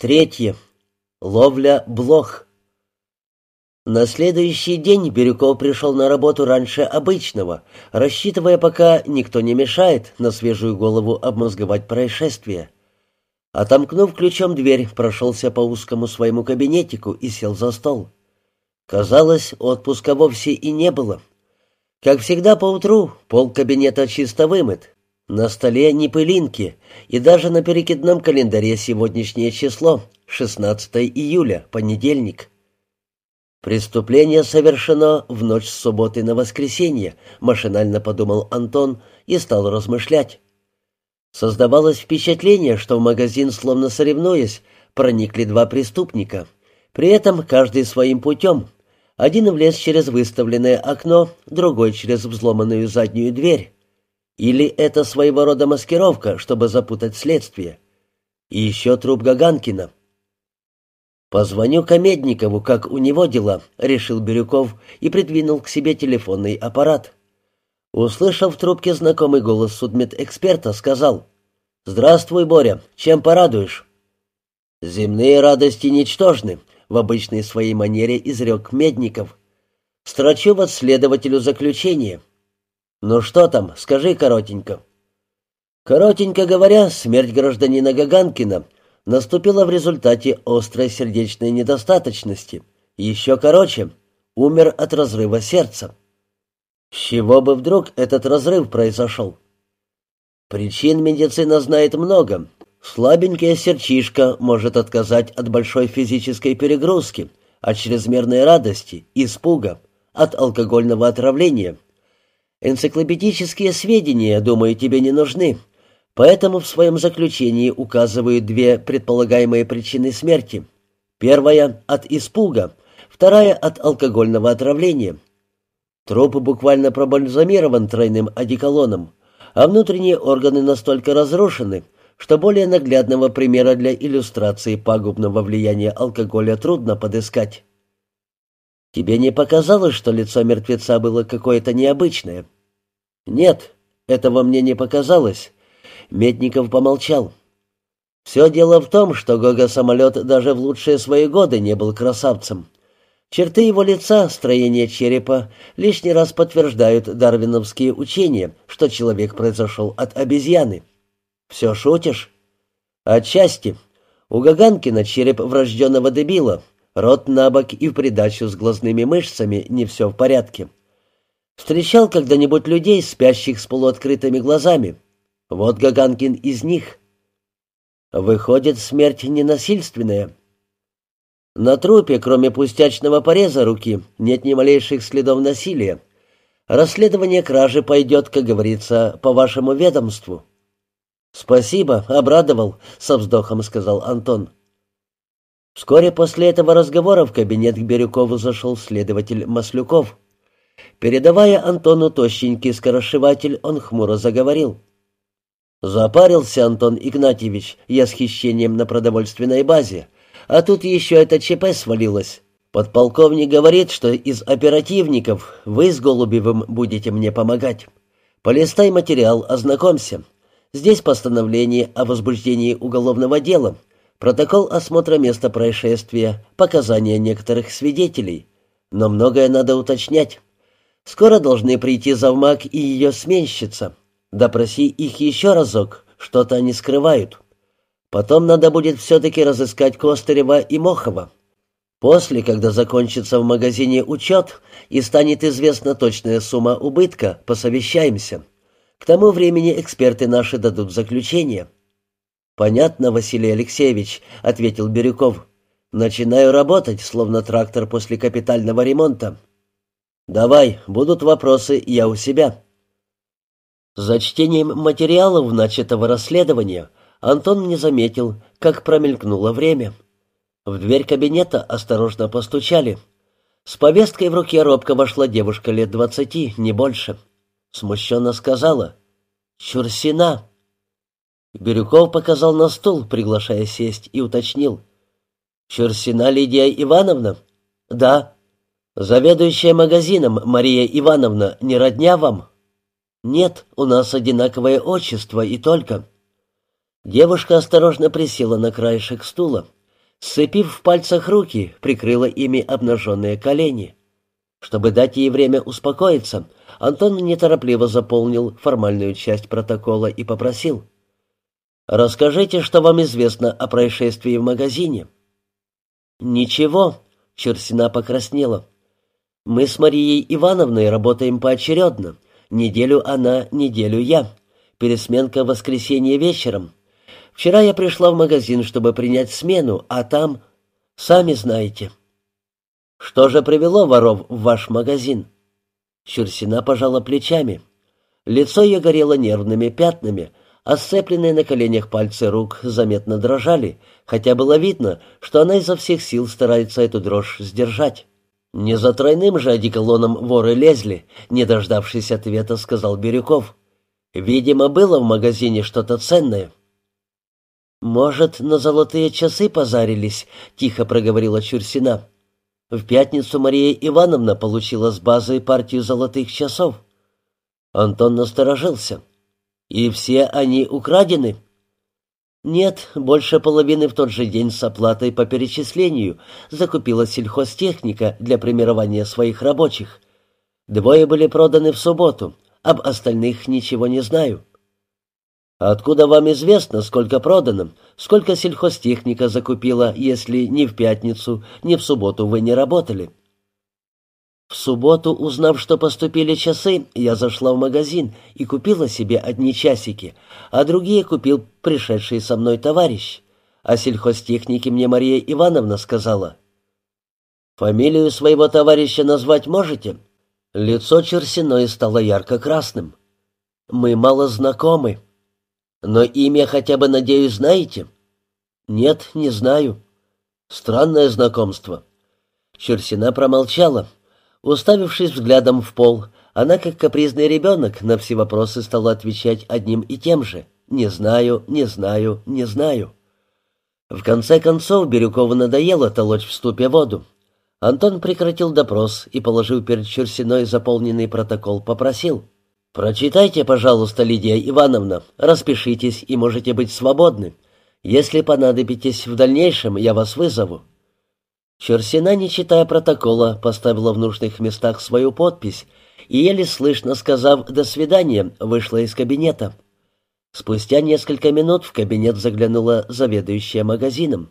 Третье. Ловля блох. На следующий день Бирюков пришел на работу раньше обычного, рассчитывая, пока никто не мешает, на свежую голову обмозговать происшествие. Отомкнув ключом дверь, прошелся по узкому своему кабинетику и сел за стол. Казалось, отпуска вовсе и не было. Как всегда поутру, пол кабинета чисто вымыт, на столе не пылинки, и даже на перекидном календаре сегодняшнее число — 16 июля, понедельник. «Преступление совершено в ночь с субботы на воскресенье», — машинально подумал Антон и стал размышлять. Создавалось впечатление, что в магазин, словно соревнуясь, проникли два преступника. При этом каждый своим путем. Один влез через выставленное окно, другой через взломанную заднюю дверь. Или это своего рода маскировка, чтобы запутать следствие? И еще труп Гаганкина. «Позвоню Комедникову, как у него дела», — решил Бирюков и придвинул к себе телефонный аппарат. Услышав в трубке знакомый голос судмедэксперта, сказал «Здравствуй, Боря, чем порадуешь?» «Земные радости ничтожны», — в обычной своей манере изрек Медников. «Строчу вот следователю заключение». «Ну что там, скажи коротенько». Коротенько говоря, смерть гражданина Гаганкина наступила в результате острой сердечной недостаточности. Еще короче, умер от разрыва сердца. С чего бы вдруг этот разрыв произошел? Причин медицина знает много. Слабенькая сердчишка может отказать от большой физической перегрузки, от чрезмерной радости, испуга, от алкогольного отравления – Энциклопедические сведения, думаю, тебе не нужны, поэтому в своем заключении указывают две предполагаемые причины смерти. Первая — от испуга, вторая — от алкогольного отравления. Труп буквально пробальзамирован тройным одеколоном, а внутренние органы настолько разрушены, что более наглядного примера для иллюстрации пагубного влияния алкоголя трудно подыскать. Тебе не показалось, что лицо мертвеца было какое-то необычное? Нет, этого мне не показалось. Медников помолчал. Все дело в том, что Гога-самолет даже в лучшие свои годы не был красавцем. Черты его лица, строение черепа лишний раз подтверждают дарвиновские учения, что человек произошел от обезьяны. Все шутишь? Отчасти. У Гаганкина череп врожденного дебила, Рот на бок и в придачу с глазными мышцами не все в порядке. Встречал когда-нибудь людей, спящих с полуоткрытыми глазами? Вот Гаганкин из них. Выходит, смерть ненасильственная. На трупе, кроме пустячного пореза руки, нет ни малейших следов насилия. Расследование кражи пойдет, как говорится, по вашему ведомству. «Спасибо, обрадовал», — со вздохом сказал Антон. Вскоре после этого разговора в кабинет к Бирюкову зашел следователь Маслюков. Передавая Антону тощенький скоросшиватель, он хмуро заговорил. «Запарился Антон Игнатьевич я с хищением на продовольственной базе, а тут еще это ЧП свалилось. Подполковник говорит, что из оперативников вы с Голубевым будете мне помогать. Полистай материал, ознакомься. Здесь постановление о возбуждении уголовного дела» Протокол осмотра места происшествия, показания некоторых свидетелей. Но многое надо уточнять. Скоро должны прийти завмак и ее сменщица. Допроси их еще разок, что-то они скрывают. Потом надо будет все-таки разыскать Костырева и Мохова. После, когда закончится в магазине учет и станет известна точная сумма убытка, посовещаемся. К тому времени эксперты наши дадут заключение. «Понятно, Василий Алексеевич», — ответил Бирюков. «Начинаю работать, словно трактор после капитального ремонта». «Давай, будут вопросы, я у себя». За чтением материалов начатого расследования Антон не заметил, как промелькнуло время. В дверь кабинета осторожно постучали. С повесткой в руке робко вошла девушка лет двадцати, не больше. Смущенно сказала «Чурсина». Бирюков показал на стол, приглашая сесть, и уточнил. «Черсина Лидия Ивановна?» «Да». «Заведующая магазином Мария Ивановна не родня вам?» «Нет, у нас одинаковое отчество и только». Девушка осторожно присела на краешек стула. Сцепив в пальцах руки, прикрыла ими обнаженные колени. Чтобы дать ей время успокоиться, Антон неторопливо заполнил формальную часть протокола и попросил. «Расскажите, что вам известно о происшествии в магазине». «Ничего», — Черсина покраснела. «Мы с Марией Ивановной работаем поочередно. Неделю она, неделю я. Пересменка в воскресенье вечером. Вчера я пришла в магазин, чтобы принять смену, а там... Сами знаете». «Что же привело воров в ваш магазин?» Чурсина пожала плечами. Лицо ее горело нервными пятнами, а сцепленные на коленях пальцы рук заметно дрожали, хотя было видно, что она изо всех сил старается эту дрожь сдержать. «Не за тройным же одеколоном воры лезли», — не дождавшись ответа, сказал Бирюков. «Видимо, было в магазине что-то ценное». «Может, на золотые часы позарились?» — тихо проговорила Чурсина. В пятницу Мария Ивановна получила с базы партию золотых часов. Антон насторожился. «И все они украдены?» «Нет, больше половины в тот же день с оплатой по перечислению закупила сельхозтехника для премирования своих рабочих. Двое были проданы в субботу, об остальных ничего не знаю». «Откуда вам известно, сколько продано? Сколько сельхозтехника закупила, если ни в пятницу, ни в субботу вы не работали?» В субботу, узнав, что поступили часы, я зашла в магазин и купила себе одни часики, а другие купил пришедший со мной товарищ. А сельхозтехнике мне Мария Ивановна сказала. «Фамилию своего товарища назвать можете?» Лицо Черсиной стало ярко-красным. «Мы мало знакомы», но имя хотя бы, надеюсь, знаете? Нет, не знаю. Странное знакомство. Черсина промолчала. Уставившись взглядом в пол, она, как капризный ребенок, на все вопросы стала отвечать одним и тем же. «Не знаю, не знаю, не знаю». В конце концов Бирюкову надоело толочь в ступе воду. Антон прекратил допрос и, положив перед Черсиной заполненный протокол, попросил — «Прочитайте, пожалуйста, Лидия Ивановна, распишитесь и можете быть свободны. Если понадобитесь в дальнейшем, я вас вызову». Черсина, не читая протокола, поставила в нужных местах свою подпись и, еле слышно сказав «до свидания», вышла из кабинета. Спустя несколько минут в кабинет заглянула заведующая магазином.